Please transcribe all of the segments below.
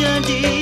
menjadi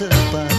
serpa